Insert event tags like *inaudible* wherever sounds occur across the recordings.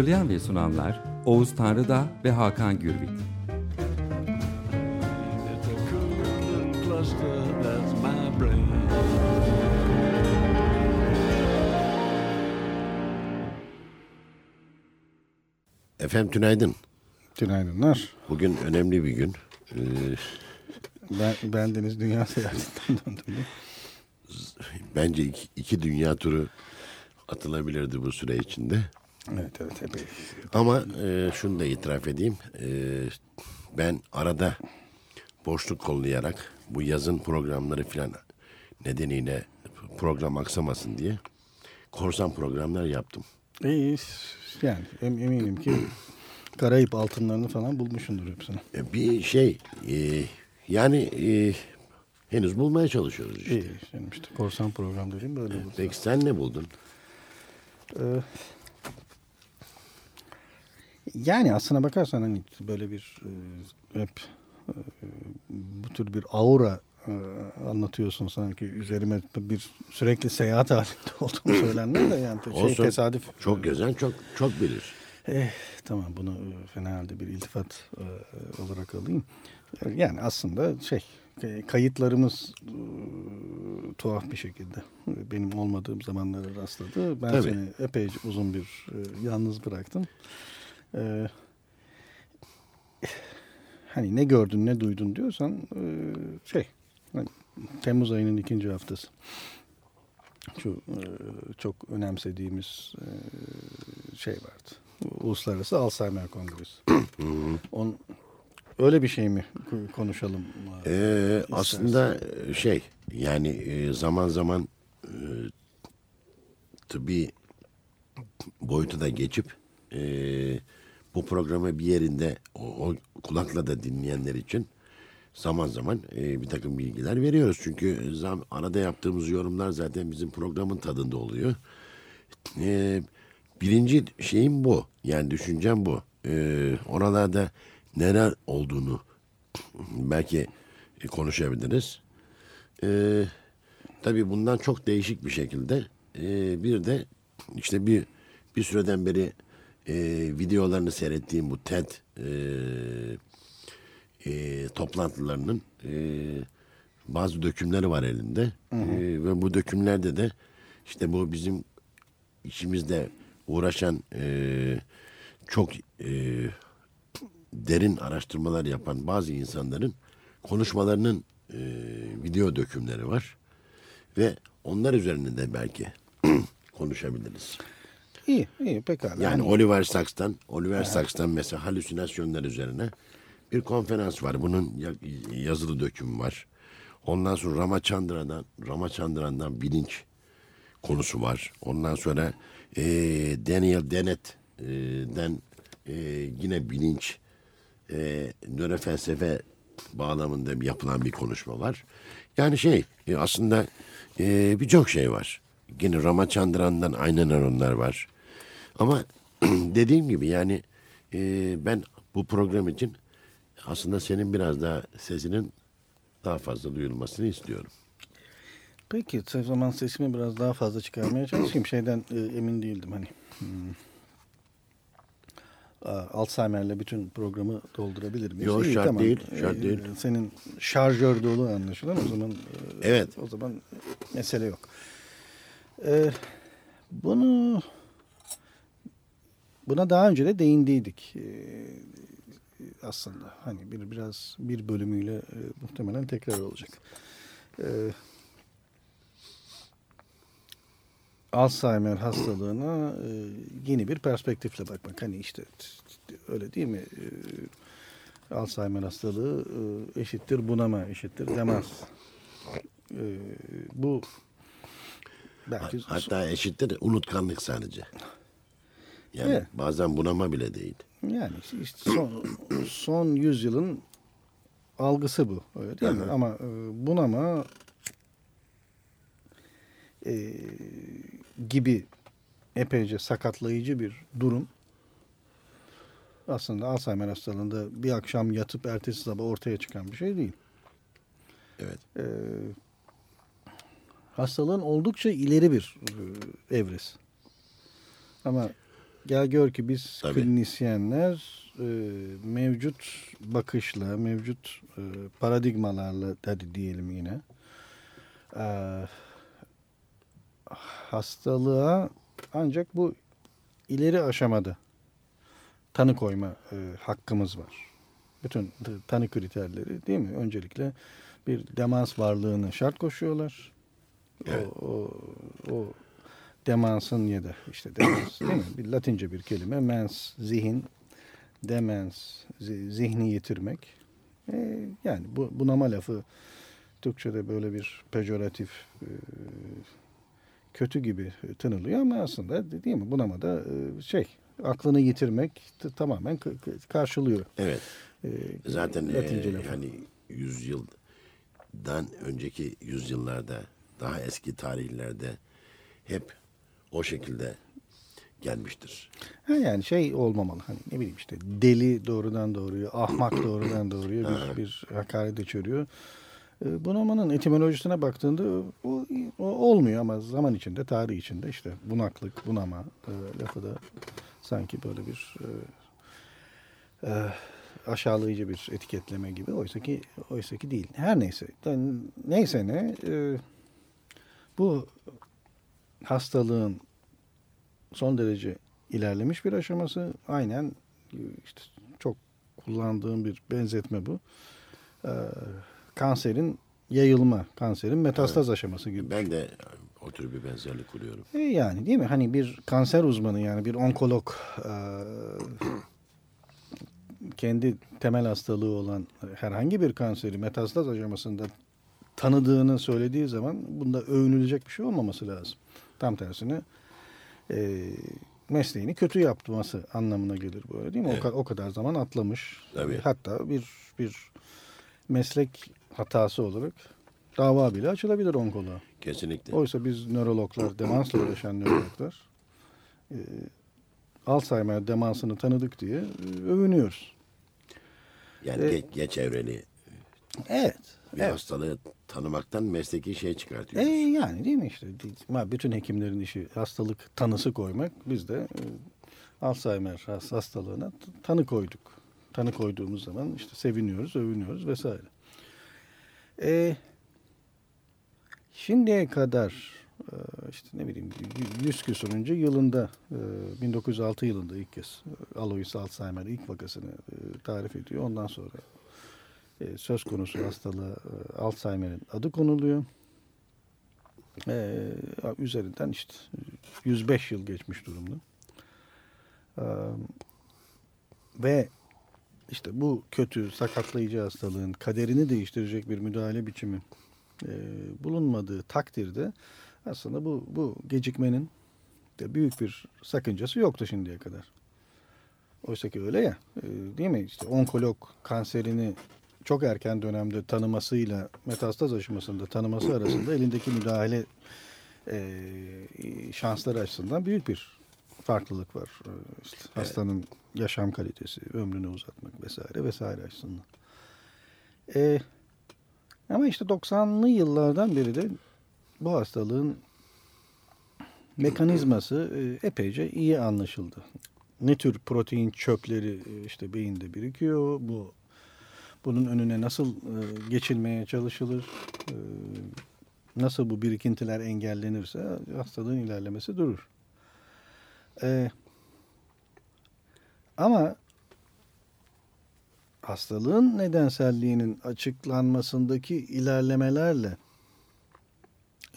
Hazırlayan ve sunanlar Oğuz Tanrıdağ ve Hakan Gürbüz. Efendim tünaydın. Günaydınlar. Bugün önemli bir gün. Ee, Ben, ben Deniz Dünya Seyahati'nden döndüm. bence iki, iki dünya turu atılabilirdi bu süre içinde. Evet evet epey. Ama e, şunu da itiraf edeyim. E, ben arada boşluk kollayarak bu yazın programları filan nedeniyle program aksamasın diye korsan programlar yaptım. İyi yani em- eminim ki Karayip altınlarını falan bulmuşsundur hepsini. E, bir şey e, yani e, henüz bulmaya çalışıyoruz işte. İyi işte korsan program dediğim böyle olur. Peki sen ne buldun? Ee, yani aslına bakarsan hani böyle bir e, hep e, bu tür bir aura e, anlatıyorsun sanki üzerime bir sürekli seyahat halinde *laughs* olduğum söylenmiyor da yani şey Olsun. tesadüf. Çok gezen çok çok bilir. Eh, tamam bunu e, fena halde bir iltifat e, olarak alayım. Yani aslında şey e, kayıtlarımız e, tuhaf bir şekilde e, benim olmadığım zamanlara rastladı. Ben Tabii. seni epeyce uzun bir e, yalnız bıraktım. E, hani ne gördün ne duydun diyorsan e, şey hani Temmuz ayının ikinci haftası. Şu e, çok önemsediğimiz e, şey vardı. Uluslararası Alzheimer Kongresi. On, öyle bir şey mi konuşalım? Ee, aslında e, şey yani e, zaman zaman e, tıbbi boyutu da geçip e, bu programı bir yerinde o, o kulakla da dinleyenler için zaman zaman e, bir takım bilgiler veriyoruz. Çünkü zam, arada yaptığımız yorumlar zaten bizim programın tadında oluyor. E, birinci şeyim bu. Yani düşüncem bu. E, oralarda neler olduğunu belki e, konuşabiliriz. E, tabii bundan çok değişik bir şekilde e, bir de işte bir bir süreden beri e, videolarını seyrettiğim bu TED e, e, toplantılarının e, bazı dökümleri var elinde. E, ve bu dökümlerde de işte bu bizim içimizde uğraşan e, çok e, derin araştırmalar yapan bazı insanların konuşmalarının e, video dökümleri var. Ve onlar üzerinde de belki *clears throat* konuşabiliriz. İyi, iyi pekala. Yani Oliver Sacks'tan, Oliver Sacks'tan mesela halüsinasyonlar üzerine bir konferans var. Bunun ya- yazılı dökümü var. Ondan sonra Ramachandran'dan, Ramachandran'dan bilinç konusu var. Ondan sonra eee, Daniel Dennett'den eee, yine bilinç eee nörofelsefe bağlamında yapılan bir konuşma var. Yani şey e, aslında e, birçok şey var. Yine Ramachandran'dan aynı nöronlar var. Ama *clears throat* dediğim gibi yani e, ben bu program için aslında senin biraz daha sesinin daha fazla duyulmasını istiyorum. Peki o zaman sesimi biraz daha fazla çıkarmaya çalışayım. *clears throat* Şeyden e, emin değildim hani. Hmm. Alzheimer'le bütün programı doldurabilir miyiz? Yok, şart değil, şart Ee, değil. Senin şarjör dolu anlaşılan o zaman. e, Evet. O zaman mesele yok. Ee, bunu buna daha önce de değindiydik. Aslında hani bir biraz bir bölümüyle e, muhtemelen tekrar olacak. Ee, Alzheimer hastalığına e, yeni bir perspektifle bakmak. Hani işte öyle değil mi? E, Alzheimer hastalığı e, eşittir bunama, eşittir demans. E, bu belki Hatta eşittir unutkanlık sadece. Yani Evet. bazen bunama bile değil. Yani işte son, *clears throat* son yüzyılın algısı bu. Öyle değil mi? Ama e, bunama e, gibi epeyce sakatlayıcı bir durum aslında Alzheimer hastalığında bir akşam yatıp ertesi sabah ortaya çıkan bir şey değil. Evet. E, hastalığın oldukça ileri bir e, evresi. Ama gel gör ki biz Tabii. klinisyenler e, mevcut bakışla, mevcut e, paradigmalarla hadi diyelim yine e, hastalığa ancak bu ileri aşamada tanı koyma e, hakkımız var. Bütün tanı kriterleri değil mi? Öncelikle bir demans varlığını şart koşuyorlar. Evet. O, o, o demansın ya da işte demans değil mi? Bir latince bir kelime. Mens, zihin, demens, zi- zihni yitirmek. E, yani bu bunama lafı Türkçe'de böyle bir pejoratif e, kötü gibi tınılıyor ama aslında değil mi bunama da e, şey aklını yitirmek tamamen karşılıyor. Evet. E, Zaten e, Latince lafı. hani yüzyıldan önceki yüzyıllarda daha eski tarihlerde hep o şekilde gelmiştir. Ha yani şey olmamalı hani ne bileyim işte deli doğrudan doğruya, ahmak *coughs* doğrudan doğruya bir, bir hakaret içeriyor. E, Bunamanın etimolojisine baktığında o, o olmuyor ama zaman içinde, tarih içinde işte bunaklık, bunama e, lafı da sanki böyle bir e, e, aşağılayıcı bir etiketleme gibi. Oysa ki, oysa ki değil. Her neyse. Yani neyse ne e, bu hastalığın son derece ilerlemiş bir aşaması. Aynen işte çok kullandığım bir benzetme bu. Ee, kanserin yayılma, kanserin metastaz aşaması gibi. Ben de o tür bir benzerlik kuruyorum. E yani değil mi? Hani bir kanser uzmanı yani bir onkolog e, kendi temel hastalığı olan herhangi bir kanseri metastaz aşamasında tanıdığını söylediği zaman bunda övünülecek bir şey olmaması lazım. Tam tersine e, mesleğini kötü yapması anlamına gelir böyle değil mi? O, ka- o kadar zaman atlamış. Tabii. Hatta bir bir meslek hatası olarak dava bile açılabilir onkoloğa. Kesinlikle. Oysa biz nörologlar, demansla uğraşan nörologlar e, Alzheimer demansını tanıdık diye e, övünüyoruz. Yani E, geç, geç evreli Evet. Bir evet. hastalığı tanımaktan mesleki şey E, çıkartıyoruz. yani değil mi işte? Bütün hekimlerin işi hastalık tanısı koymak. Biz de e, Alzheimer has- hastalığına tanı koyduk. Tanı koyduğumuz zaman işte seviniyoruz, övünüyoruz vesaire. E, şimdiye kadar e, işte ne bileyim y- 100 küsuruncu yılında e, 1906 yılında ilk kez e, Alois Alzheimer ilk vakasını e, tarif ediyor. Ondan sonra e, söz konusu hastalığa e, Alzheimer'in adı konuluyor. E, üzerinden işte 105 yıl geçmiş durumda. E, ve işte bu kötü sakatlayıcı hastalığın kaderini değiştirecek bir müdahale biçimi e, bulunmadığı takdirde aslında bu bu gecikmenin de büyük bir sakıncası yoktu şimdiye kadar. Oysa ki öyle ya, e, değil mi? İşte onkolog kanserini çok erken dönemde tanımasıyla metastaz aşamasında tanıması *clears throat* arasında elindeki müdahale e, şansları açısından büyük bir farklılık var. E, işte hastanın yaşam kalitesi, ömrünü uzatmak vesaire vesaire açısından. E, ama işte 90'lı yıllardan beri de bu hastalığın mekanizması e, epeyce iyi anlaşıldı. Ne tür protein çöpleri e, işte beyinde birikiyor, bu bunun önüne nasıl e, geçilmeye çalışılır, e, nasıl bu birikintiler engellenirse hastalığın ilerlemesi durur. E, ama hastalığın nedenselliğinin açıklanmasındaki ilerlemelerle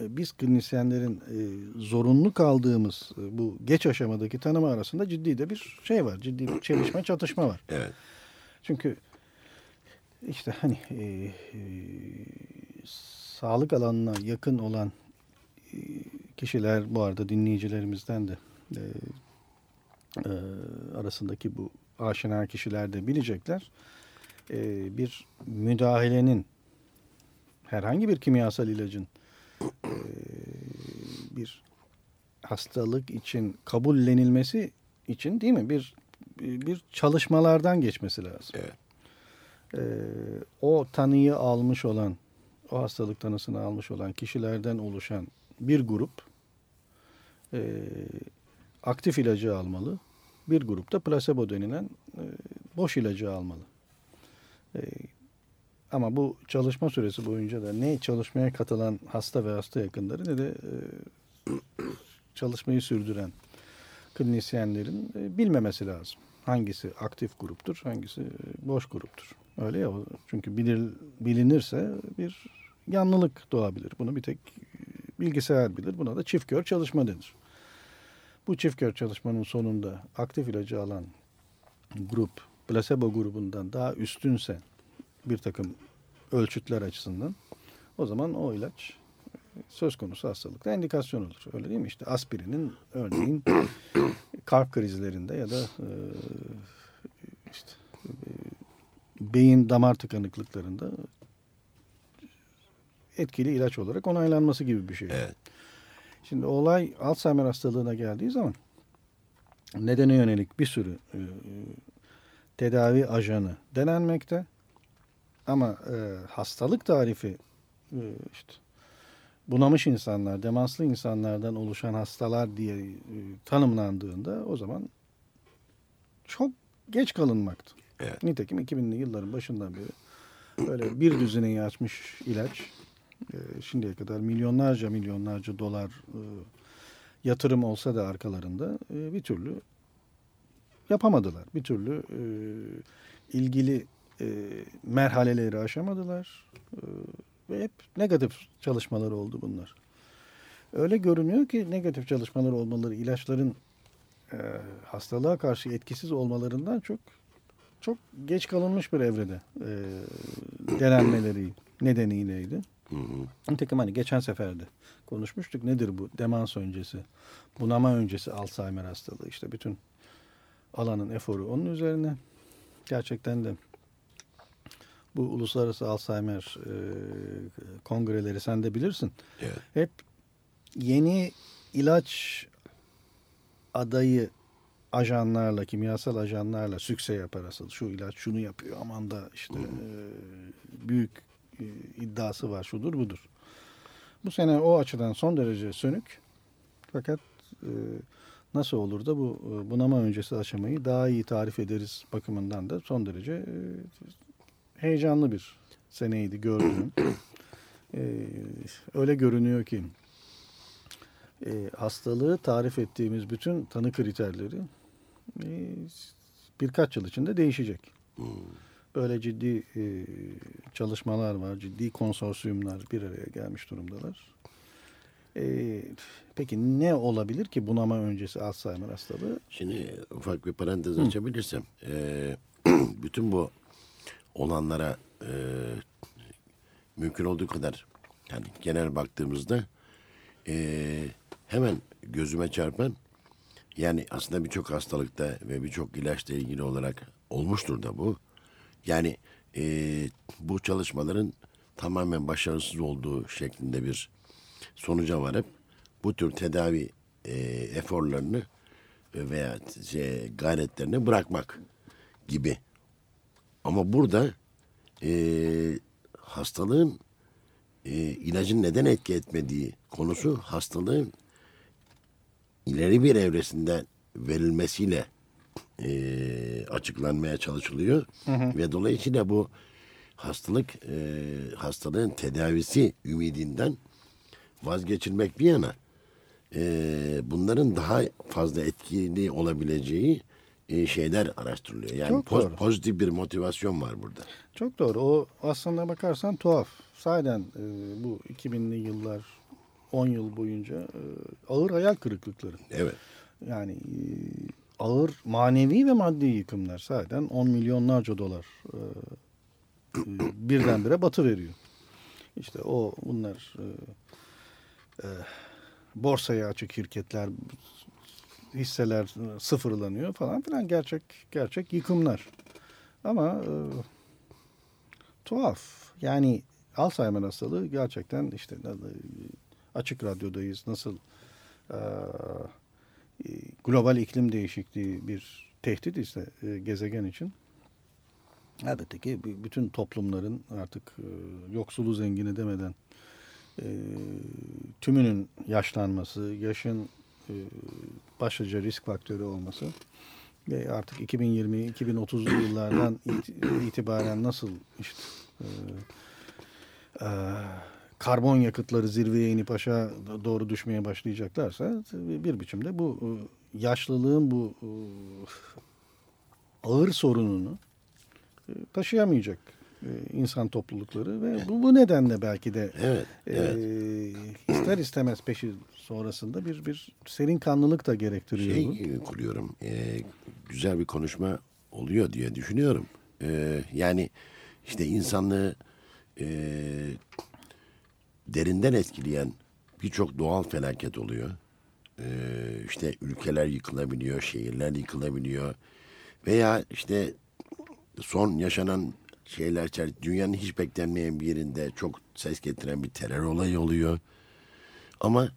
e, biz klinisyenlerin e, zorunlu kaldığımız e, bu geç aşamadaki tanımı arasında ciddi de bir şey var. Ciddi bir çelişme, çatışma var. Evet. Çünkü işte hani e, e, sağlık alanına yakın olan e, kişiler bu arada dinleyicilerimizden de e, e, arasındaki bu aşina kişiler de bilecekler. E, bir müdahalenin herhangi bir kimyasal ilacın e, bir hastalık için kabullenilmesi için değil mi bir bir çalışmalardan geçmesi lazım. Evet. E, o tanıyı almış olan o hastalık tanısını almış olan kişilerden oluşan bir grup e, aktif ilacı almalı. Bir grupta plasebo denilen e, boş ilacı almalı. E, ama bu çalışma süresi boyunca da ne çalışmaya katılan hasta ve hasta yakınları ne de e, *coughs* çalışmayı sürdüren klinisyenlerin e, bilmemesi lazım. Hangisi aktif gruptur, hangisi e, boş gruptur. Öyle ya. Çünkü bilir, bilinirse bir yanlılık doğabilir. Bunu bir tek bilgisayar bilir. Buna da çift kör çalışma denir. Bu çift kör çalışmanın sonunda aktif ilacı alan grup plasebo grubundan daha üstünse bir takım ölçütler açısından o zaman o ilaç e, söz konusu hastalıkta endikasyon olur. Öyle değil mi? İşte aspirinin örneğin *coughs* kalp krizlerinde ya da e, işte e, beyin damar tıkanıklıklarında etkili ilaç olarak onaylanması gibi bir şey. Evet. Şimdi olay Alzheimer hastalığına geldiği zaman nedene yönelik bir sürü e, tedavi ajanı denenmekte. Ama e, hastalık tarifi e, işte bunamış insanlar, demanslı insanlardan oluşan hastalar diye e, tanımlandığında o zaman çok geç kalınmaktı. Evet. Nitekim 2000'li yılların başından beri böyle bir düzineyi açmış ilaç e, şimdiye kadar milyonlarca milyonlarca dolar e, yatırım olsa da arkalarında e, bir türlü yapamadılar. Bir türlü e, ilgili merhaleleri aşamadılar. Ve hep negatif çalışmalar oldu bunlar. Öyle görünüyor ki negatif çalışmalar olmaları ilaçların hastalığa karşı etkisiz olmalarından çok çok geç kalınmış bir evrede e, denenmeleri nedeniyleydi. Hı hı. Nitekim hani geçen sefer de konuşmuştuk. Nedir bu? Demans öncesi, bunama öncesi Alzheimer hastalığı. İşte bütün alanın eforu onun üzerine. Gerçekten de bu uluslararası Alzheimer e, kongreleri sen de bilirsin. Evet. Hep yeni ilaç adayı ajanlarla, kimyasal ajanlarla sükse yapar asıl. Şu ilaç şunu yapıyor aman da işte e, büyük e, iddiası var şudur budur. Bu sene o açıdan son derece sönük. Fakat e, nasıl olur da bu e, bunama öncesi aşamayı daha iyi tarif ederiz bakımından da son derece e, heyecanlı bir seneydi gördüğüm. *clears throat* E, öyle görünüyor ki e, hastalığı tarif ettiğimiz bütün tanı kriterleri birkaç yıl içinde değişecek. Böyle ciddi e, çalışmalar var, ciddi konsorsiyumlar bir araya gelmiş durumdalar. E, peki ne olabilir ki bunama öncesi Alzheimer hastalığı? Şimdi ufak bir parantez açabilirsem. eee, *clears throat* bütün bu olanlara eee, mümkün olduğu kadar yani genel baktığımızda eee, hemen gözüme çarpan yani aslında birçok hastalıkta ve birçok ilaçla ilgili olarak olmuştur da bu. Yani eee, bu çalışmaların tamamen başarısız olduğu şeklinde bir sonuca varıp bu tür tedavi eee, eforlarını veya şey, gayretlerini bırakmak gibi. Ama burada eee, hastalığın eee, ilacın neden etki etmediği konusu hastalığın ileri bir evresinde verilmesiyle eee, açıklanmaya çalışılıyor ve dolayısıyla bu hastalık eee, hastalığın tedavisi ümidinden vazgeçilmek bir yana eee, bunların daha fazla etkili olabileceği eee, şeyler araştırılıyor. Yani Çok poz- doğru. pozitif bir motivasyon var burada. Çok doğru. O aslında bakarsan tuhaf. Sahiden e, bu 2000'li yıllar 10 yıl boyunca e, ağır hayal kırıklıkları. Evet. Yani e, ağır manevi ve maddi yıkımlar sahiden 10 milyonlarca dolar e, e, birdenbire batı veriyor. İşte o bunlar e, e, borsaya açık şirketler hisseler sıfırlanıyor falan filan gerçek gerçek yıkımlar. Ama e, tuhaf. Yani Alzheimer hastalığı gerçekten işte e, açık radyodayız. Nasıl e, global iklim değişikliği bir tehdit ise e, gezegen için elbette ki bütün toplumların artık e, yoksulu zengini demeden e, tümünün yaşlanması, yaşın e, başlıca risk faktörü olması ve artık 2020-2030'lu yıllardan it- itibaren nasıl işte e, karbon yakıtları zirveye inip aşağı doğru düşmeye başlayacaklarsa bir biçimde bu e, yaşlılığın bu e, ağır sorununu e, taşıyamayacak insan toplulukları ve bu, bu nedenle belki de Evet, e, evet. ister istemez peşi sonrasında bir bir serin kanlılık da gerektiriyor bu. şey kuruyorum. e, güzel bir konuşma oluyor diye düşünüyorum. E, yani işte insanlığı e, derinden etkileyen birçok doğal felaket oluyor. E, işte ülkeler yıkılabiliyor, şehirler yıkılabiliyor. Veya işte son yaşanan şeyler dünyanın hiç beklenmeyen bir yerinde çok ses getiren bir terör olayı oluyor. Ama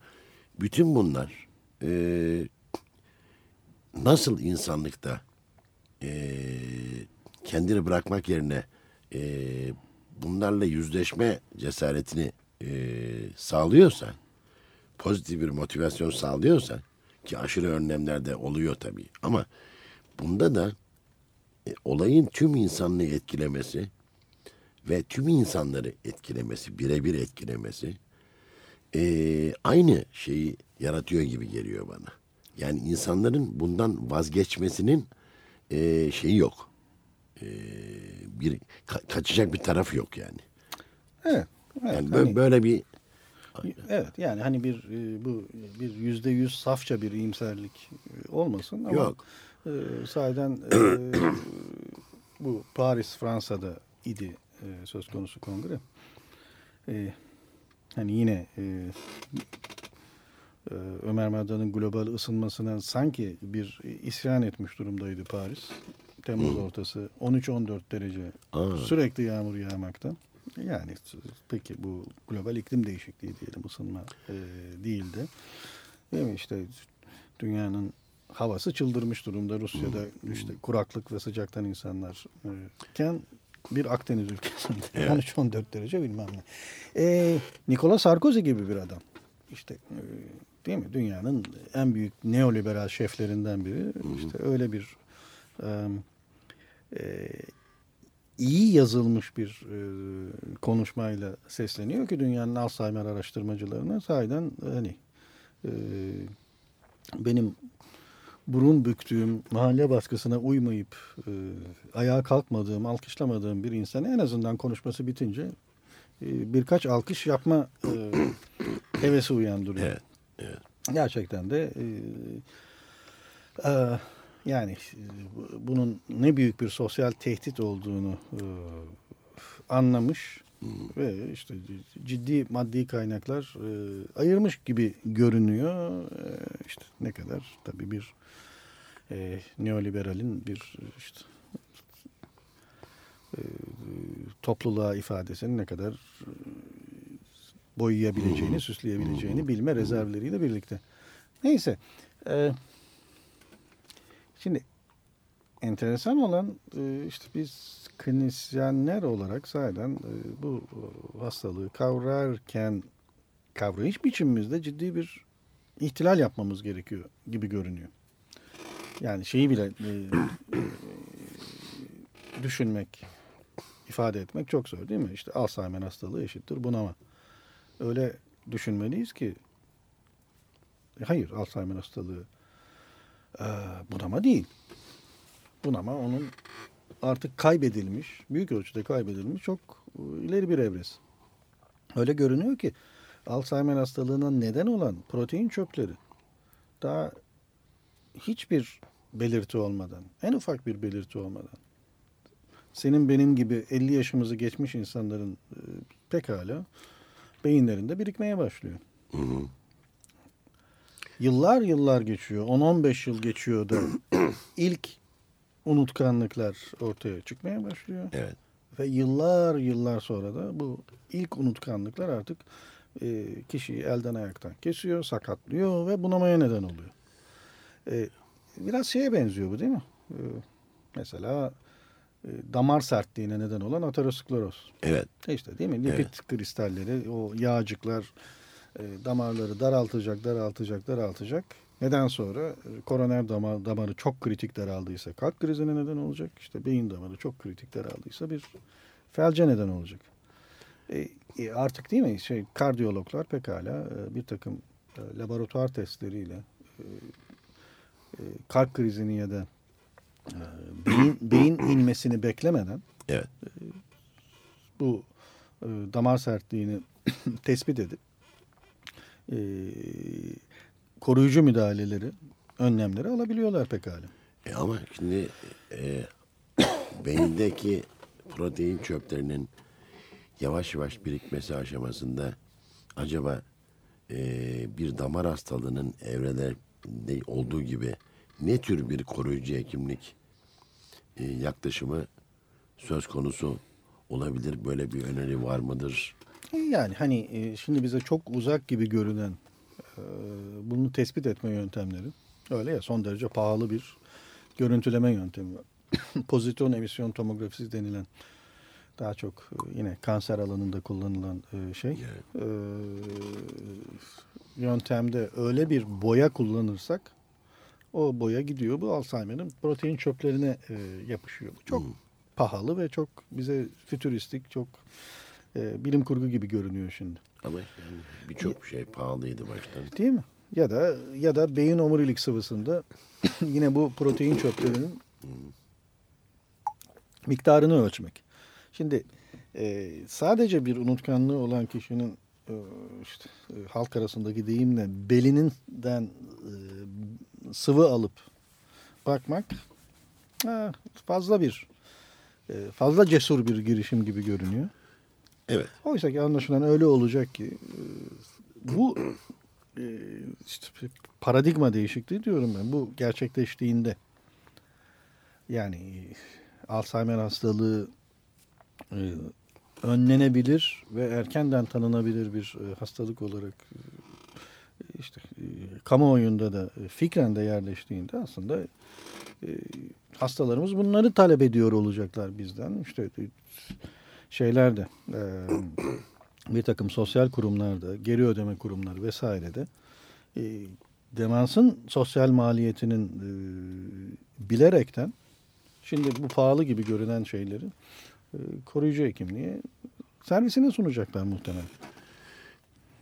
bütün bunlar e, nasıl insanlıkta e, kendini bırakmak yerine e, bunlarla yüzleşme cesaretini e, sağlıyorsa, pozitif bir motivasyon sağlıyorsa ki aşırı önlemler de oluyor tabii ama bunda da e, olayın tüm insanlığı etkilemesi ve tüm insanları etkilemesi, birebir etkilemesi e, aynı şeyi yaratıyor gibi geliyor bana. Yani insanların bundan vazgeçmesinin e, şeyi yok. E, bir ka- kaçacak bir tarafı yok yani. Evet. Evet Yani hani- bö- böyle bir Evet yani hani bir e, bu bir yüzde yüz safça bir iyimserlik e, olmasın ama Yok. E, sahiden e, *clears throat* bu Paris Fransa'da idi e, söz konusu kongre. E, hani yine e, e, Ömer Madran'ın global ısınmasına sanki bir isyan etmiş durumdaydı Paris. Temmuz ortası 13-14 derece Aa. sürekli yağmur yağmakta. Yani peki bu global iklim değişikliği diyelim ısınma e, değildi. Değil mi işte dünyanın havası çıldırmış durumda. Rusya'da işte kuraklık ve sıcaktan insanlar e, iken bir Akdeniz ülkesinde *laughs* *laughs* 13-14 derece bilmem ne. E, Nicolas Sarkozy gibi bir adam. İşte e, değil mi? Dünyanın en büyük neoliberal şeflerinden biri. İşte öyle bir e, e, iyi yazılmış bir e, konuşmayla sesleniyor ki dünyanın Alzheimer araştırmacılarına sahiden hani e, benim burun büktüğüm mahalle baskısına uymayıp e, ayağa kalkmadığım, alkışlamadığım bir insana en azından konuşması bitince e, birkaç alkış yapma e, *coughs* hevesi uyandırıyor. Evet, evet. Gerçekten de e, e, yani bu- bunun ne büyük bir sosyal tehdit olduğunu e, anlamış ve işte ciddi maddi kaynaklar e, ayırmış gibi görünüyor. E, işte ne kadar tabii bir e, neoliberalin bir işte e, topluluğa ifadesini ne kadar e, boyayabileceğini, süsleyebileceğini bilme rezervleriyle birlikte. Neyse. e, şimdi enteresan olan e, işte biz klinisyenler olarak sahiden e, bu hastalığı kavrarken kavrayış biçimimizde ciddi bir ihtilal yapmamız gerekiyor gibi görünüyor. Yani şeyi bile e, düşünmek, ifade etmek çok zor değil mi? İşte Alzheimer hastalığı eşittir bunama. Öyle düşünmeliyiz ki hayır Alzheimer hastalığı e, bunama değil. Bunama onun artık kaybedilmiş, büyük ölçüde kaybedilmiş çok e, ileri bir evresi. Öyle görünüyor ki Alzheimer hastalığına neden olan protein çöpleri daha hiçbir belirti olmadan, en ufak bir belirti olmadan senin benim gibi 50 yaşımızı geçmiş insanların e, pekala beyinlerinde birikmeye başlıyor. Yıllar yıllar geçiyor. 10-15 yıl geçiyor da *clears throat* ilk unutkanlıklar ortaya çıkmaya başlıyor. Evet. Ve yıllar yıllar sonra da bu ilk unutkanlıklar artık e, kişiyi elden ayaktan kesiyor, sakatlıyor ve bunamaya neden oluyor. E, biraz şeye benziyor bu değil mi? E, mesela e, damar sertliğine neden olan ateroskleroz. Evet. İşte değil mi? Lipid Evet. kristalleri, o yağcıklar damarları daraltacak, daraltacak, daraltacak. Neden sonra e, koroner damar, damarı çok kritik daraldıysa kalp krizine neden olacak. İşte beyin damarı çok kritik daraldıysa bir felce neden olacak. E, e, artık değil mi? Şey kardiyologlar pekala e, bir takım e, laboratuvar testleriyle e, e, kalp krizini ya da e, beyin, beyin inmesini beklemeden Evet. bu e, damar sertliğini *clears throat* tespit edip e, koruyucu müdahaleleri, önlemleri alabiliyorlar pekala. E ama şimdi e, *coughs* beyindeki protein çöplerinin yavaş yavaş birikmesi aşamasında acaba e, bir damar hastalığının evrelerinde olduğu gibi ne tür bir koruyucu hekimlik e, yaklaşımı söz konusu olabilir? Böyle bir öneri var mıdır? E, Yani hani e, şimdi bize çok uzak gibi görünen e, bunu tespit etme yöntemleri öyle ya son derece pahalı bir görüntüleme yöntemi var. *coughs* Pozitron emisyon tomografisi denilen daha çok yine kanser alanında kullanılan şey. E, yöntemde öyle bir boya kullanırsak o boya gidiyor bu Alzheimer'ın protein çöplerine e, yapışıyor. Bu çok pahalı ve çok bize fütüristik, çok e, bilim kurgu gibi görünüyor şimdi. Ama yani birçok şey pahalıydı baştan. Değil mi? Ya da ya da beyin omurilik sıvısında *coughs* yine bu protein çöplerinin miktarını ölçmek. Şimdi e, sadece bir unutkanlığı olan kişinin e, işte e, halk arasındaki deyimle belininden e, sıvı alıp bakmak ha, fazla bir e, fazla cesur bir girişim gibi görünüyor. Evet. Oysa ki anlaşılan öyle olacak ki e, bu e, işte paradigma değişikliği diyorum ben. Bu gerçekleştiğinde yani Alzheimer hastalığı e, önlenebilir ve erkenden tanınabilir bir hastalık olarak işte kamuoyunda da fikren de yerleştiğinde aslında hastalarımız bunları talep ediyor olacaklar bizden. İşte şeylerde e, bir takım sosyal kurumlarda, geri ödeme kurumları vesairede e, demansın sosyal maliyetinin e, bilerekten şimdi bu pahalı gibi görünen şeyleri e, koruyucu hekimliğe servisine sunacaklar muhtemelen.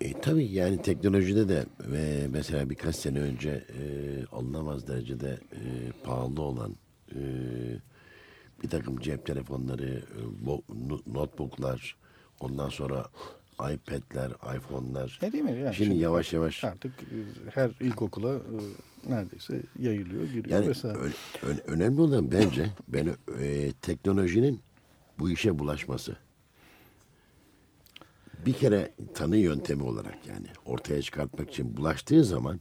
E, tabii yani teknolojide de ve mesela birkaç sene önce e, alınamaz derecede e, pahalı olan e, bir takım cep telefonları, e, bo- no- notebooklar, ondan sonra iPad'ler, iPhone'lar. Ne değil mi? Yani Şimdi yavaş yavaş artık e, her ilkokula e, neredeyse yayılıyor, giriyor yani vesaire. ö- ö- önemli olan bence ben e, teknolojinin bu işe bulaşması. Bir kere tanı yöntemi olarak yani ortaya çıkartmak için bulaştığı zaman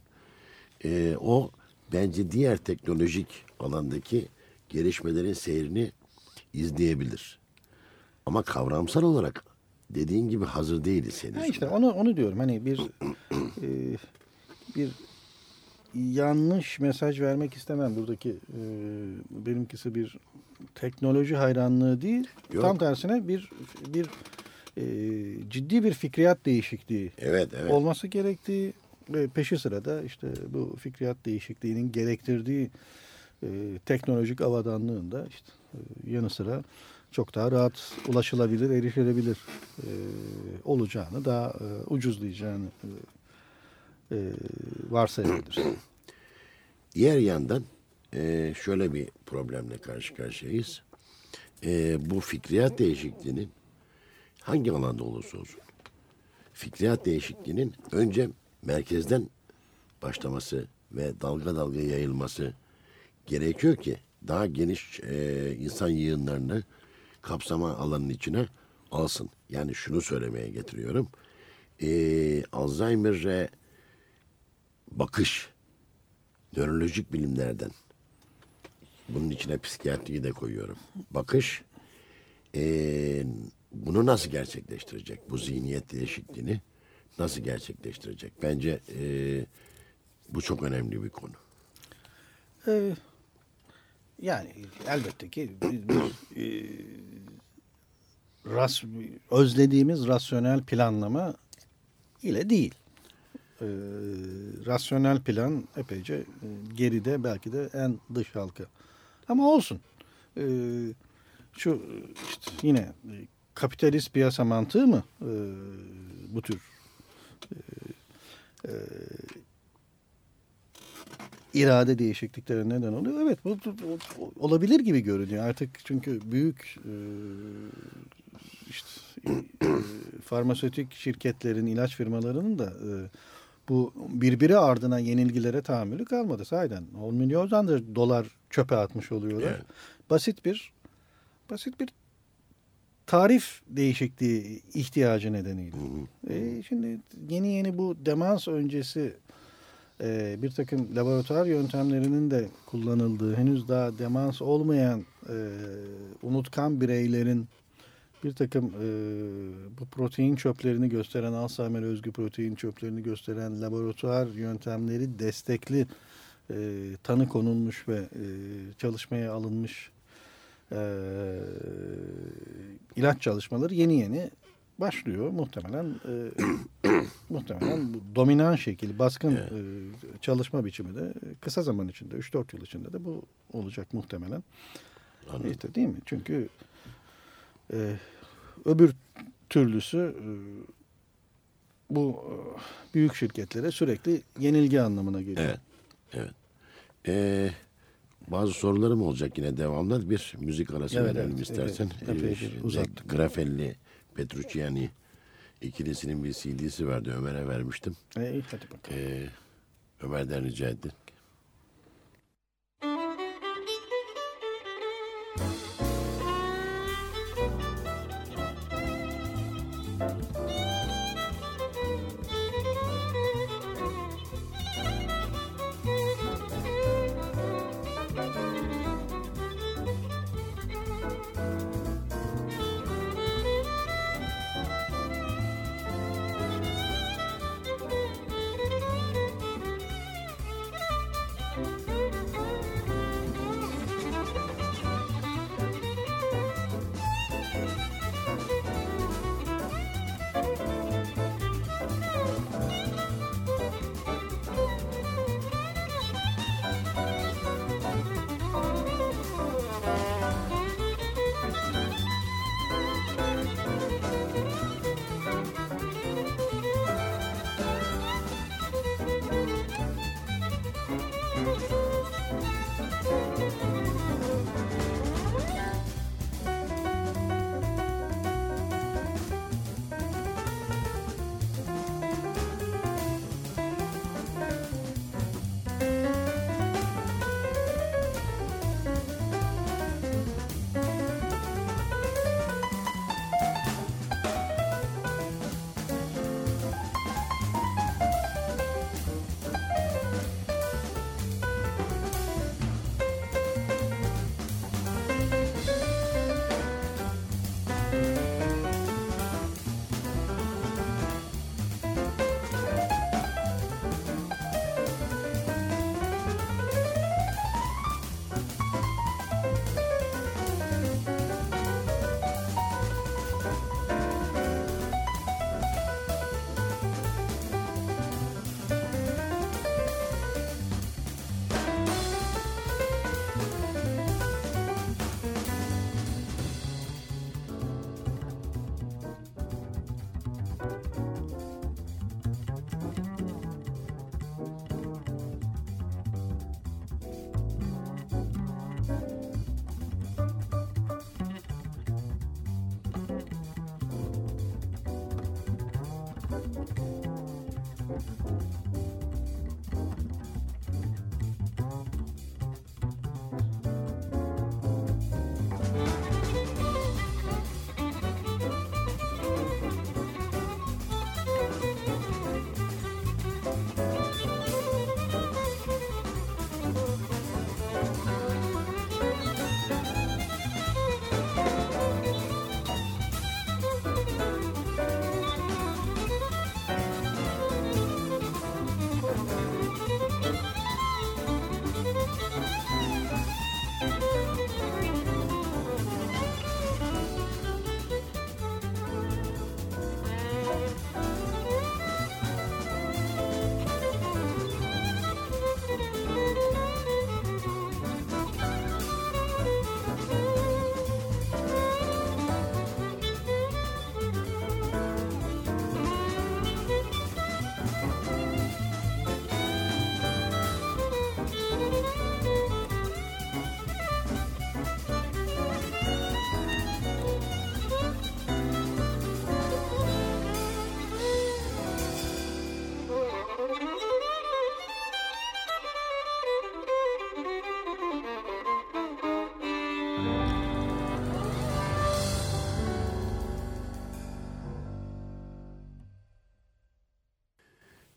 e, o bence diğer teknolojik alandaki gelişmelerin seyrini izleyebilir. Ama kavramsal olarak dediğin gibi hazır değiliz henüz. Ha işte onu onu diyorum. Hani bir e, bir yanlış mesaj vermek istemem. Buradaki e, benimkisi bir teknoloji hayranlığı değil. Yok. Tam tersine bir bir e, ciddi bir fikriyat değişikliği Evet, evet. olması gerektiği ve peşi sırada işte bu fikriyat değişikliğinin gerektirdiği e, teknolojik avadanlığın da işte e, yanı sıra çok daha rahat ulaşılabilir, erişilebilir e, olacağını, daha e, ucuzlayacağını e, e, varsayabilir. *clears throat* Diğer yandan e, şöyle bir problemle karşı karşıyayız. E, bu fikriyat değişikliğinin hangi alanda olursa olsun fikriyat değişikliğinin önce merkezden başlaması ve dalga dalga yayılması gerekiyor ki daha geniş e, insan yığınlarını kapsama alanının içine alsın. Yani şunu söylemeye getiriyorum. E, Alzheimer'e bakış, nörolojik bilimlerden, bunun içine psikiyatriyi de koyuyorum. Bakış, eee, bunu nasıl gerçekleştirecek? Bu zihniyet değişikliğini nasıl gerçekleştirecek? Bence eee, bu çok önemli bir konu. Ee, yani elbette ki biz, biz, e, ras, özlediğimiz rasyonel planlama ile değil. Ee, rasyonel plan epeyce e, geride belki de en dış halka. Ama olsun. Ee, şu işte yine e, kapitalist piyasa mantığı mı e, bu tür e, e, irade değişiklikleri neden oluyor? Evet bu, bu- olabilir gibi görünüyor artık çünkü büyük e, işte e, farmasötik şirketlerin, ilaç firmalarının da e, bu birbiri ardına yenilgilere tahammülü kalmadı sahiden. 10 milyonlardır dolar çöpe atmış oluyorlar. Evet. Basit bir basit bir tarif değişikliği ihtiyacı nedeniyle. E, şimdi yeni yeni bu demans öncesi e, bir takım laboratuvar yöntemlerinin de kullanıldığı, henüz daha demans olmayan e, unutkan bireylerin bir takım e, bu protein çöplerini gösteren, Alzheimer özgü protein çöplerini gösteren laboratuvar yöntemleri destekli e, tanı konulmuş ve e, çalışmaya alınmış e, ilaç çalışmaları yeni yeni başlıyor. Muhtemelen e, *coughs* muhtemelen bu dominan şekil, baskın e, çalışma biçimi de kısa zaman içinde, 3-4 yıl içinde de bu olacak muhtemelen. Anladım. İşte değil mi? Çünkü e, öbür türlüsü e, bu e, büyük şirketlere sürekli yenilgi anlamına geliyor. Evet. Evet. Ee, bazı sorularım olacak yine devamlı. Bir müzik arası Evet, verelim evet, istersen. epey- epey uzattık. Grafelli, Petrucciani ikilisinin bir CD'si vardı. Ömer'e vermiştim. E, hadi bakalım. Ee, Ömer'den rica ettim.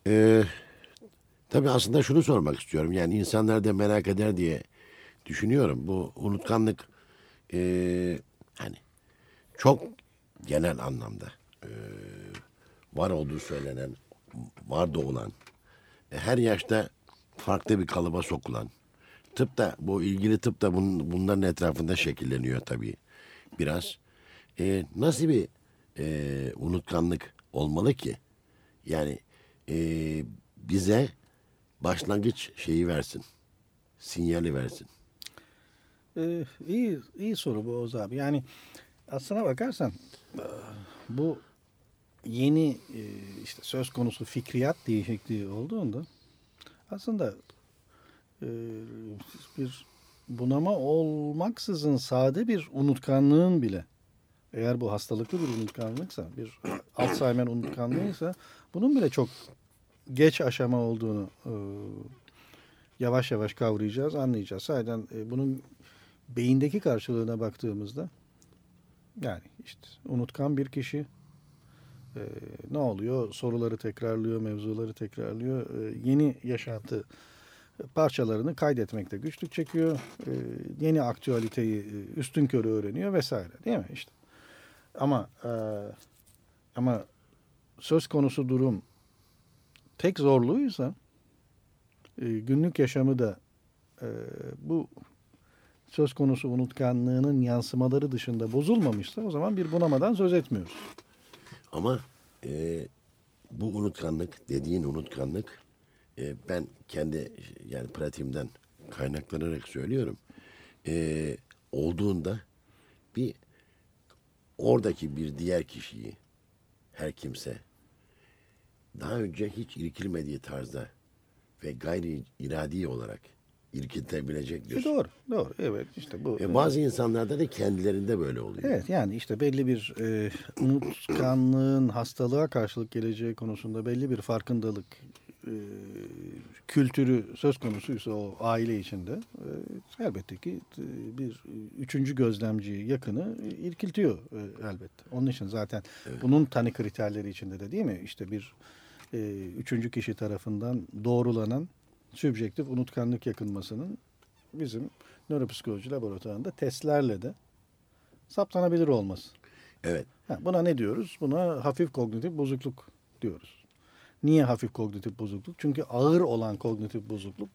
Ee, tabii aslında şunu sormak istiyorum. Yani insanlar da merak eder diye düşünüyorum. Bu unutkanlık ee, hani çok genel anlamda ee, var olduğu söylenen, var da olan, e, her yaşta farklı bir kalıba sokulan, tıp da bu ilgili tıp da bunun, bunların etrafında şekilleniyor tabii biraz. Ee, nasıl bir ee, unutkanlık olmalı ki? Yani ee, bize başlangıç şeyi versin, sinyali versin. Ee, iyi, iyi soru bu Oğuz abi. Yani aslına bakarsan e, bu yeni e, işte söz konusu fikriyat değişikliği olduğunda aslında e, bir bunama olmaksızın sade bir unutkanlığın bile eğer bu hastalıklı bir unutkanlıksa bir *coughs* Alzheimer unutkanlığıysa bunun bile çok geç aşama olduğunu e, yavaş yavaş kavrayacağız, anlayacağız. Sahiden e, bunun beyindeki karşılığına baktığımızda yani işte unutkan bir kişi e, ne oluyor? Soruları tekrarlıyor, mevzuları tekrarlıyor. E, yeni yaşantı parçalarını kaydetmekte güçlük çekiyor. E, yeni aktüaliteyi e, üstün körü öğreniyor vesaire değil mi? işte. Ama e, ama söz konusu durum tek zorluğuysa e, günlük yaşamı da bu söz konusu unutkanlığının yansımaları dışında bozulmamışsa o zaman bir bunamadan söz etmiyoruz. Ama e, bu unutkanlık, dediğin unutkanlık e, ben kendi yani pratiğimden kaynaklanarak söylüyorum. E, olduğunda bir oradaki bir diğer kişiyi her kimse daha önce hiç irkilmediği tarzda ve gayri iradi olarak irkiltebilecek bir. E doğru, doğru. Evet işte bu. E, bazı insanlarda da kendilerinde böyle oluyor. Evet yani işte belli bir e, unutkanlığın hastalığa karşılık geleceği konusunda belli bir farkındalık e, kültürü söz konusuysa o aile içinde e, elbette ki e, bir üçüncü gözlemciyi yakını irkiltiyor e, elbette. Onun için zaten bunun tanı kriterleri içinde de değil mi? İşte bir e, üçüncü kişi tarafından doğrulanan sübjektif unutkanlık yakınmasının bizim nöropsikoloji laboratuvarında testlerle de saptanabilir olması. Evet. Ha, buna ne diyoruz? Buna hafif kognitif bozukluk diyoruz. Niye hafif kognitif bozukluk? Çünkü ağır olan kognitif bozukluk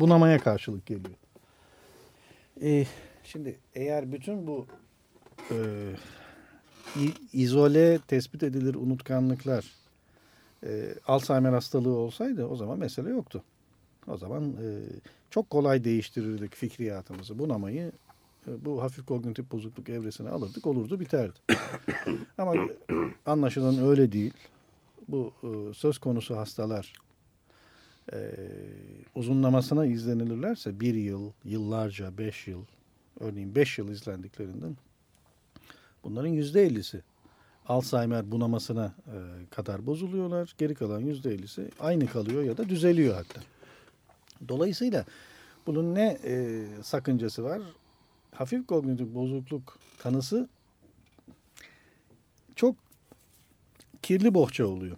bunamaya karşılık geliyor. Ee, şimdi eğer bütün bu e, izole tespit edilir unutkanlıklar e, Alzheimer hastalığı olsaydı o zaman mesele yoktu. O zaman e, çok kolay değiştirirdik fikriyatımızı. Bunamayı e, bu hafif kognitif bozukluk evresine alırdık olurdu biterdi. Ama anlaşılan öyle değil. Bu e, söz konusu hastalar e, uzunlamasına izlenilirlerse bir yıl, yıllarca, beş yıl, örneğin beş yıl izlendiklerinden bunların yüzde ellisi Alzheimer bunamasına e, kadar bozuluyorlar. Geri kalan yüzde ellisi aynı kalıyor ya da düzeliyor hatta. Dolayısıyla bunun ne e, sakıncası var? Hafif kognitif bozukluk tanısı çok kirli bohça oluyor.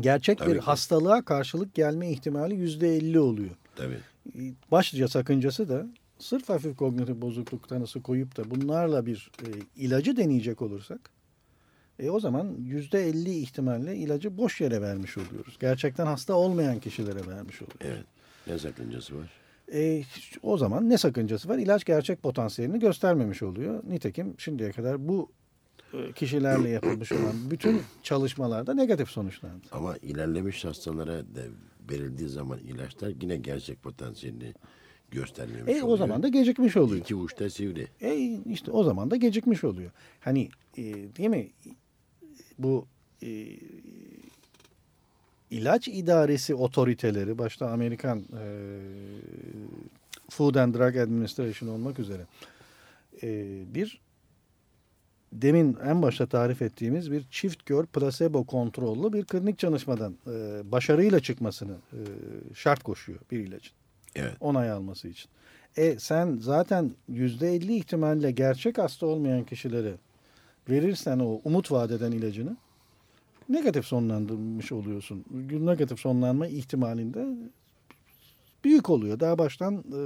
Gerçek Tabii bir ki. hastalığa karşılık gelme ihtimali yüzde elli oluyor. Tabii. Başlıca sakıncası da sırf hafif kognitif bozukluk tanısı koyup da bunlarla bir e, ilacı deneyecek olursak e, o zaman yüzde elli ihtimalle ilacı boş yere vermiş oluyoruz. Gerçekten hasta olmayan kişilere vermiş oluyoruz. Evet. Ne sakıncası var? E, o zaman ne sakıncası var? İlaç gerçek potansiyelini göstermemiş oluyor. Nitekim şimdiye kadar bu e, kişilerle yapılmış olan bütün çalışmalarda negatif sonuçlandı. Ama ilerlemiş hastalara da verildiği zaman ilaçlar yine gerçek potansiyelini göstermemiş E, oluyor. o zaman da gecikmiş oluyor. İki uçta sivri. E işte o zaman da gecikmiş oluyor. Hani e, değil mi? Bu e, ilaç idaresi otoriteleri başta Amerikan e, Food and Drug Administration olmak üzere e, bir demin en başta tarif ettiğimiz bir çift gör plasebo kontrollü bir klinik çalışmadan e, başarıyla çıkmasını e, şart koşuyor bir ilacın. Evet. Onay alması için. E sen zaten yüzde elli ihtimalle gerçek hasta olmayan kişilere verirsen o umut vadeden ilacını negatif sonlandırmış oluyorsun. Negatif sonlanma ihtimalinde büyük oluyor. Daha baştan e,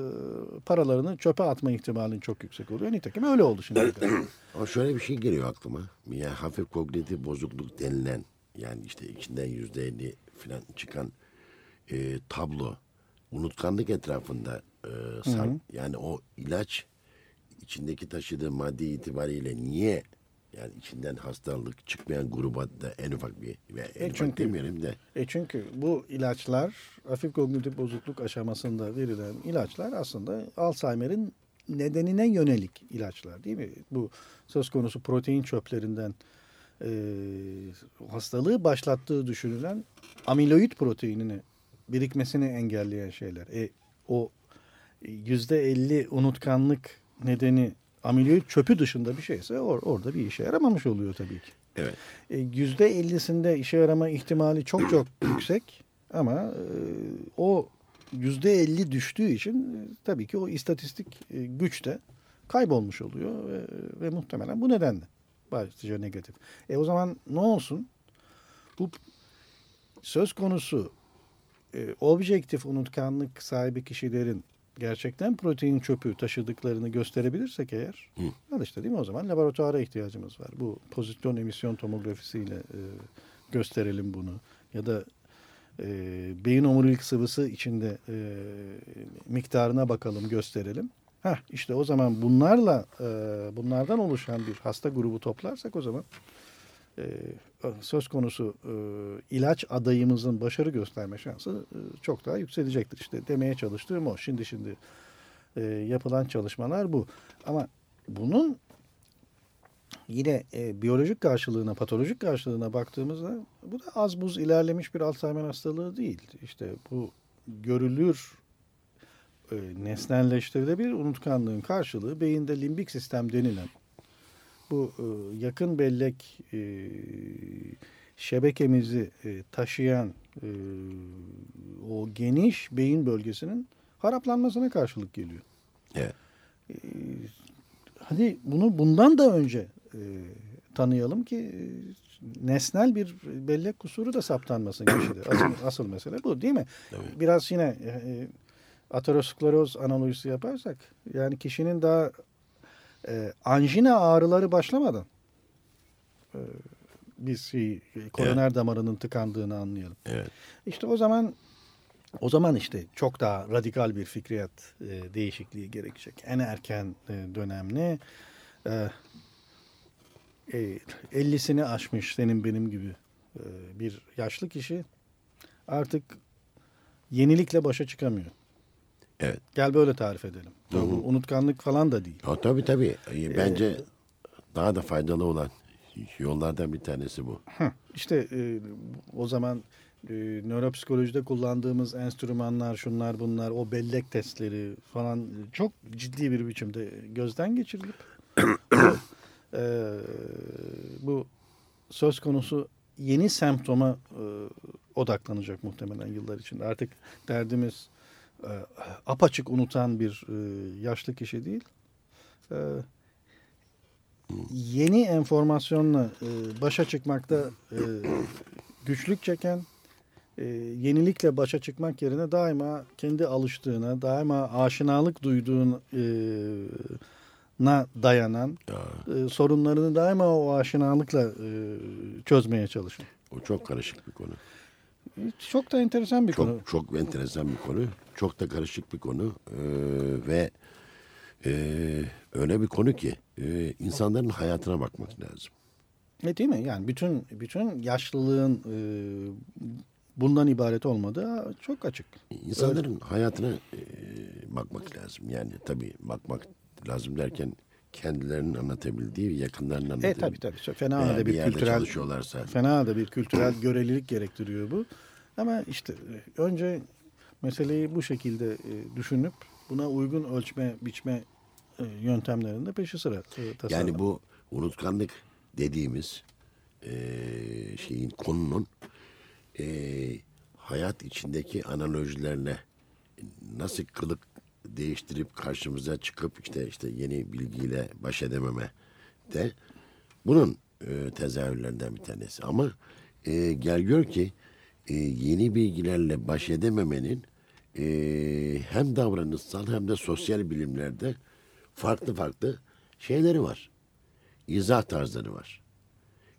paralarını çöpe atma ihtimalin çok yüksek oluyor. Nitekim öyle oldu şimdi. *clears throat* Ama şöyle bir şey geliyor aklıma. Yani hafif kognitif bozukluk denilen yani işte içinden yüzde elli falan çıkan e, tablo unutkanlık etrafında e, sar, yani o ilaç içindeki taşıdığı madde itibariyle niye yani içinden hastalık çıkmayan gruba da en ufak bir ve en ufak çünkü- demeyelim de E çünkü bu ilaçlar hafif kognitif bozukluk aşamasında verilen ilaçlar aslında Alzheimer'in nedenine yönelik ilaçlar değil mi? Bu söz konusu protein çöplerinden e, hastalığı başlattığı düşünülen amiloid proteinini birikmesini engelleyen şeyler. E, o yüzde elli unutkanlık nedeni amiloid çöpü dışında bir şeyse or- orada bir işe yaramamış oluyor tabii ki. evet E, Yüzde ellisinde işe yarama ihtimali çok çok *clears throat* yüksek ama e, o yüzde elli düştüğü için e, tabii ki o istatistik e, güç de kaybolmuş oluyor ve, ve muhtemelen bu nedenle başlıca negatif. E o zaman ne olsun? Bu söz konusu e, objektif unutkanlık sahibi kişilerin gerçekten protein çöpü taşıdıklarını gösterebilirsek eğer al işte değil mi o zaman laboratuvara ihtiyacımız var. Bu pozitron emisyon tomografisiyle e, gösterelim bunu ya da e, beyin omurilik sıvısı içinde e, miktarına bakalım gösterelim. Heh, işte o zaman bunlarla e, bunlardan oluşan bir hasta grubu toplarsak o zaman e, söz konusu e, ilaç adayımızın başarı gösterme şansı e, çok daha yükselecektir. İşte demeye çalıştığım o. Şimdi şimdi e, yapılan çalışmalar bu. Ama bunun yine e, biyolojik karşılığına, patolojik karşılığına baktığımızda bu da az buz ilerlemiş bir Alzheimer hastalığı değil. İşte bu görülür e, nesnelleştirilebilir unutkanlığın karşılığı beyinde limbik sistem denilen bu e, yakın bellek e, şebekemizi e, taşıyan e, o geniş beyin bölgesinin haraplanmasına karşılık geliyor. evet E, hadi bunu bundan da önce e, tanıyalım ki e, nesnel bir bellek kusuru da saptanmasın kişide. *coughs* Asıl, asıl mesele bu değil mi? Biraz yine e, ateroskleroz analojisi yaparsak yani kişinin daha e, anjina ağrıları başlamadan e, biz şey, koroner damarının tıkandığını anlayalım. evet İşte o zaman o zaman işte çok daha radikal bir fikriyat e, değişikliği gerekecek. En erken e, dönemli e, e, 50'sini aşmış senin benim gibi e, bir yaşlı kişi artık yenilikle başa çıkamıyor. Evet Gel böyle tarif edelim. Bu unutkanlık falan da değil. Ha, tabii tabii. Ee, Bence daha da faydalı olan yollardan bir tanesi bu. İşte e, o zaman e, nöropsikolojide kullandığımız enstrümanlar, şunlar bunlar, o bellek testleri falan çok ciddi bir biçimde gözden geçirilip *coughs* e, bu söz konusu yeni semptoma e, odaklanacak muhtemelen yıllar içinde. Artık derdimiz e, apaçık unutan bir e, yaşlı kişi değil. E, yeni enformasyonla e, başa çıkmakta e, güçlük çeken, e, yenilikle başa çıkmak yerine daima kendi alıştığına, daima aşinalık duyduğuna dayanan, e, sorunlarını daima o aşinalıkla e, çözmeye çalışan. O çok karışık bir konu. Çok da enteresan bir Çok konu. çok enteresan bir konu. Çok da karışık bir konu. Ee, ve e, öyle bir konu ki e, insanların hayatına bakmak lazım. Ne değil mi? Yani bütün bütün yaşlılığın e, bundan ibaret olmadığı çok açık. İnsanların hayatına e, bakmak lazım. Yani tabii bakmak lazım derken kendilerinin anlatabildiği, yakınlarının E anlatabildiği. tabii tabii. Fena da bir bir kültürel çalışıyorlarsa. fena da bir kültürel görelilik gerektiriyor bu. Ama işte e, önce meseleyi bu şekilde e, düşünüp buna uygun ölçme, biçme e, yöntemlerinde peşi sıra e. Yani bu unutkanlık dediğimiz e, şeyin konunun e, hayat içindeki analojilerine nasıl kılık değiştirip karşımıza çıkıp işte işte yeni bilgiyle baş edememe de bunun e, tezahürlerinden bir tanesi. Ama e, gel gör ki e, yeni bilgilerle baş edememenin e, hem davranışsal hem de sosyal bilimlerde farklı farklı şeyleri var. İzah tarzları var.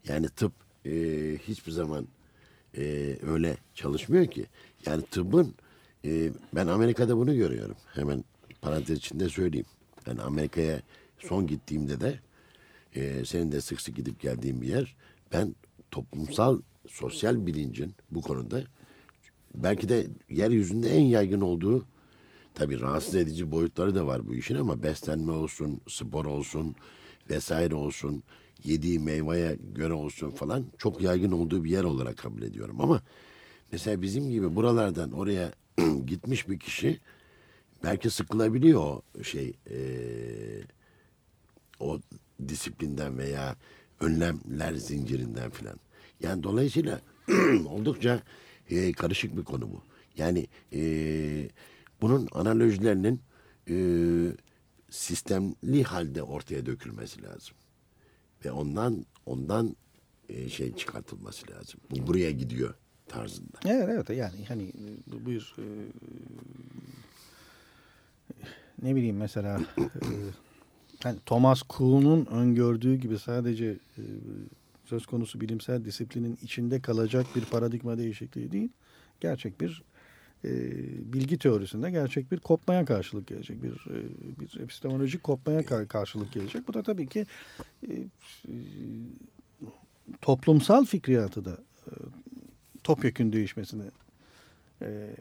Yani tıp e, hiçbir zaman e, öyle çalışmıyor ki. Yani tıbbın e, ben Amerika'da bunu görüyorum. Hemen parantez içinde söyleyeyim. Ben Amerika'ya son gittiğimde de e, senin de sık sık gidip geldiğin bir yer. Ben toplumsal sosyal bilincin bu konuda belki de yeryüzünde en yaygın olduğu tabii rahatsız edici boyutları da var bu işin ama beslenme olsun, spor olsun vesaire olsun, yediği meyveye göre olsun falan çok yaygın olduğu bir yer olarak kabul ediyorum. Ama mesela bizim gibi buralardan oraya *clears throat* gitmiş bir kişi belki sıkılabiliyor o şey e, o disiplinden veya önlemler zincirinden filan. Yani dolayısıyla *clears throat* oldukça e, karışık bir konu bu. Yani e, bunun analojilerinin e, sistemli halde ortaya dökülmesi lazım. Ve ondan ondan e, şey çıkartılması lazım. Bu buraya gidiyor tarzında. Evet evet yani hani bu bir e, ne bileyim mesela e, hani Thomas Kuhn'un öngördüğü gibi sadece e, söz konusu bilimsel disiplinin içinde kalacak bir paradigma değişikliği değil. Gerçek bir e, bilgi teorisinde gerçek bir kopmaya karşılık gelecek. Bir, e, bir epistemolojik kopmaya ka- karşılık gelecek. Bu da tabii ki e, toplumsal fikriyatı da e, topyekün değişmesini e,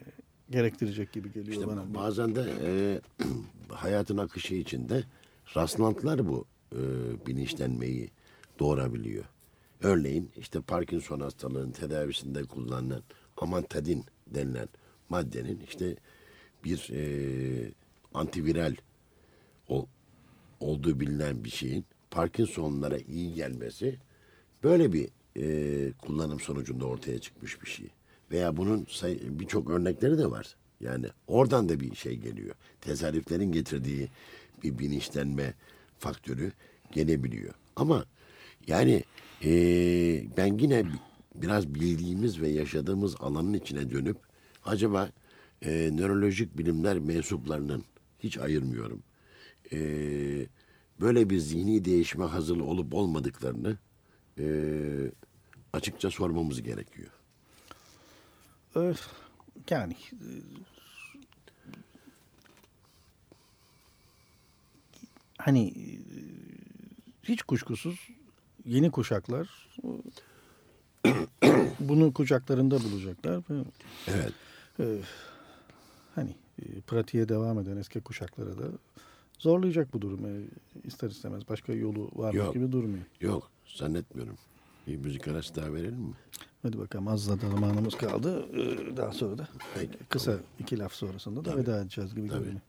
gerektirecek gibi geliyor İşte bana. bazen de e, *clears throat* hayatın akışı içinde rastlantılar bu e, bilinçlenmeyi doğurabiliyor. Örneğin işte Parkinson hastalığının tedavisinde kullanılan amantadin denilen maddenin işte bir e, antiviral ol, olduğu bilinen bir şeyin Parkinsonlara iyi gelmesi böyle bir e, kullanım sonucunda ortaya çıkmış bir şey. Veya bunun birçok örnekleri de var. Yani oradan da bir şey geliyor. Tesadüflerin getirdiği bir bilinçlenme faktörü gelebiliyor. Ama yani e, ben yine biraz bildiğimiz ve yaşadığımız alanın içine dönüp acaba e, nörolojik bilimler mensuplarının hiç ayırmıyorum. E, böyle bir zihni değişime hazır olup olmadıklarını e, açıkça sormamız gerekiyor. Yani e, hani e, hiç kuşkusuz yeni kuşaklar *clears throat* bunu kucaklarında bulacaklar. ve, Evet. e, Hani e, pratiğe devam eden eski kuşaklara da zorlayacak bu durum. E, ister istemez başka yolu varmış Yok. gibi durmuyor. Yok zannetmiyorum. Bir müzik arası daha verelim mi? Hadi bakalım az da zamanımız kaldı. Daha sonra da Peki, kısa iki laf sonrasında da Tabii. veda edeceğiz gibi Tabii. görünüyor.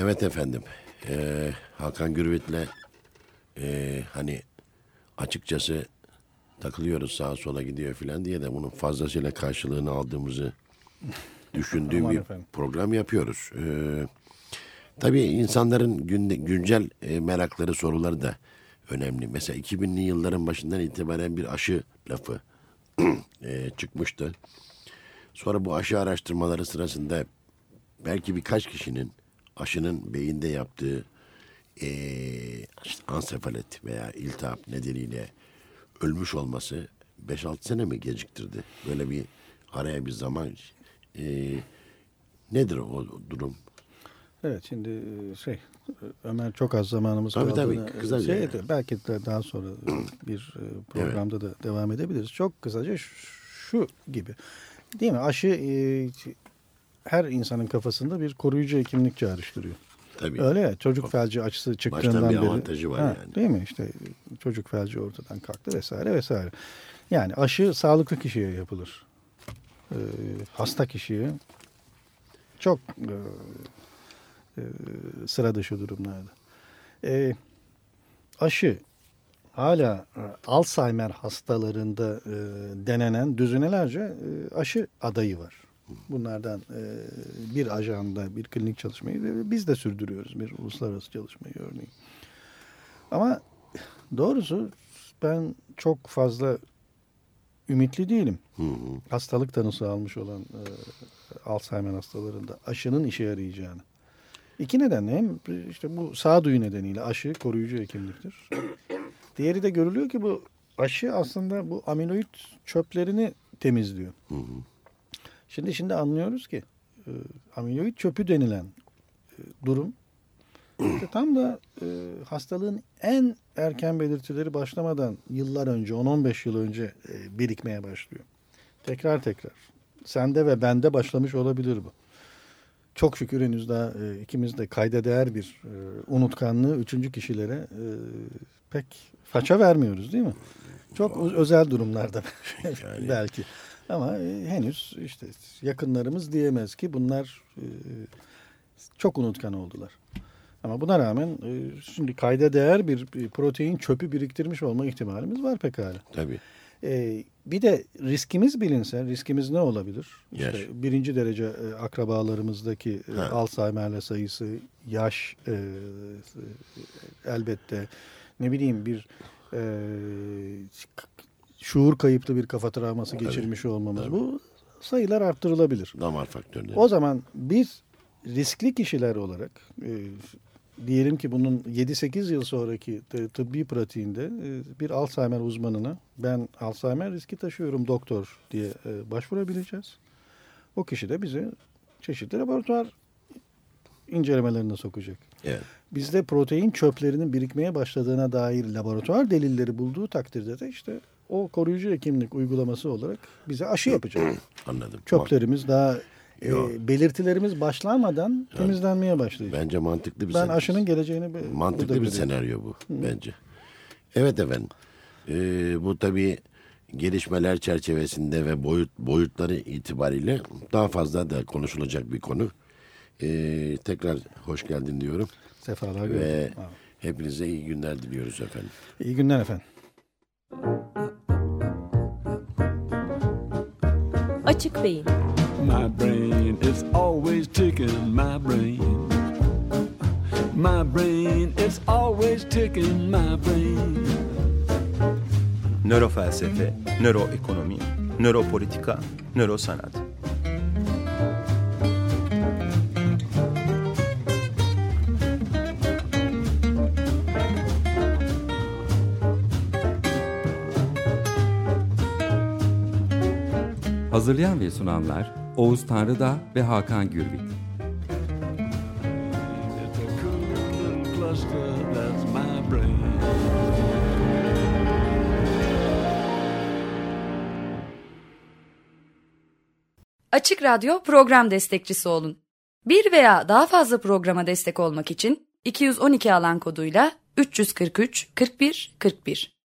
Evet efendim. Ee, Hakan Gürvit'le e, hani açıkçası takılıyoruz sağa sola gidiyor filan diye de bunun fazlasıyla karşılığını aldığımızı düşündüğüm bir efendim. program yapıyoruz. Ee, tabii insanların günde, güncel e, merakları, soruları da önemli. Mesela 2000'li yılların başından itibaren bir aşı lafı *clears throat* e, çıkmıştı. Sonra bu aşı araştırmaları sırasında belki birkaç kişinin aşının beyinde yaptığı eee işte ansefalit veya iltihap nedeniyle ölmüş olması 5-6 sene mi geciktirdi? Böyle bir araya bir zaman eee, nedir o durum? Evet şimdi e, şey Ömer çok az zamanımız Tabii, kaldığını tabii, kısaca şey, yani. belki de daha sonra *clears throat* bir e, programda da devam edebiliriz. Çok kısaca şu, gibi. Değil mi? Aşı e, her insanın kafasında bir koruyucu hekimlik çağrıştırıyor. Tabii. Öyle ya çocuk felci açısı çıktığından Baştan bir beri. avantajı var yani. Değil mi? İşte çocuk felci ortadan kalktı vesaire vesaire. Yani aşı sağlıklı kişiye yapılır. Ee, hasta kişiye çok e, e, sıra dışı durumlarda. Ee, aşı hala e, Alzheimer hastalarında e, denenen düzinelerce e, aşı adayı var. Bunlardan e, bir ajanda bir klinik çalışmayı ve biz de sürdürüyoruz bir uluslararası çalışmayı örneğin. Ama doğrusu ben çok fazla ümitli değilim. Hastalık tanısı almış olan e, Alzheimer hastalarında aşının işe yarayacağını. İki nedenle hem işte bu sağduyu nedeniyle aşı koruyucu hekimliktir. Diğeri de görülüyor ki bu aşı aslında bu amiloid çöplerini temizliyor. Şimdi şimdi anlıyoruz ki e, amiloid çöpü denilen e, durum işte tam da e, hastalığın en erken belirtileri başlamadan yıllar önce 10-15 yıl önce e, birikmeye başlıyor. Tekrar tekrar. Sende ve bende başlamış olabilir bu. Çok şükür henüz daha e, ikimiz de kayda değer bir e, unutkanlığı üçüncü kişilere e, pek faça vermiyoruz değil mi? Çok özel durumlarda *laughs* belki. Ama e, henüz işte yakınlarımız diyemez ki bunlar e, çok unutkan oldular. Ama buna rağmen e, şimdi kayda değer bir, protein çöpü biriktirmiş olma ihtimalimiz var pekala. Tabii. E, bir de riskimiz bilinse, riskimiz ne olabilir? İşte Yaş. birinci derece e, akrabalarımızdaki e. Alzheimer'le sayısı, yaş e, elbette ne bileyim bir e, şuur kayıplı bir kafa travması geçirmiş olmamız. Bu sayılar arttırılabilir. Damar faktörleri. O zaman biz riskli kişiler olarak e, diyelim ki bunun 7-8 yıl sonraki tıbbi pratiğinde e, bir Alzheimer uzmanına ben Alzheimer riski taşıyorum doktor diye e, başvurabileceğiz. O kişi de bizi çeşitli laboratuvar incelemelerine sokacak. Evet. Bizde protein çöplerinin birikmeye başladığına dair laboratuvar delilleri bulduğu takdirde de işte o koruyucu hekimlik uygulaması olarak bize aşı yapacak. *clears throat* Anladım. Çöplerimiz daha e, belirtilerimiz başlamadan temizlenmeye başlayacak. Bence mantıklı bir Ben senaryo. aşının geleceğini Mantıklı bir senaryo bu bence. Evet efendim. Ee, bu tabii gelişmeler çerçevesinde ve boyut boyutları itibariyle daha fazla da konuşulacak bir konu. Ee, tekrar hoş geldin diyorum Sefalar ve gördüm. Ha. hepinize iyi günler diliyoruz efendim. İyi günler efendim. Açık Beyin My brain is always ticking, my brain. My brain is always ticking, my brain. Nörofelsefe, nöroekonomi, nöropolitika, nörosanat. Hazırlayan ve sunanlar Oğuz Tanrıdağ ve Hakan Gürbüz. Açık Radyo program destekçisi olun. Bir veya daha fazla programa destek olmak için 212 alan koduyla 343 41 41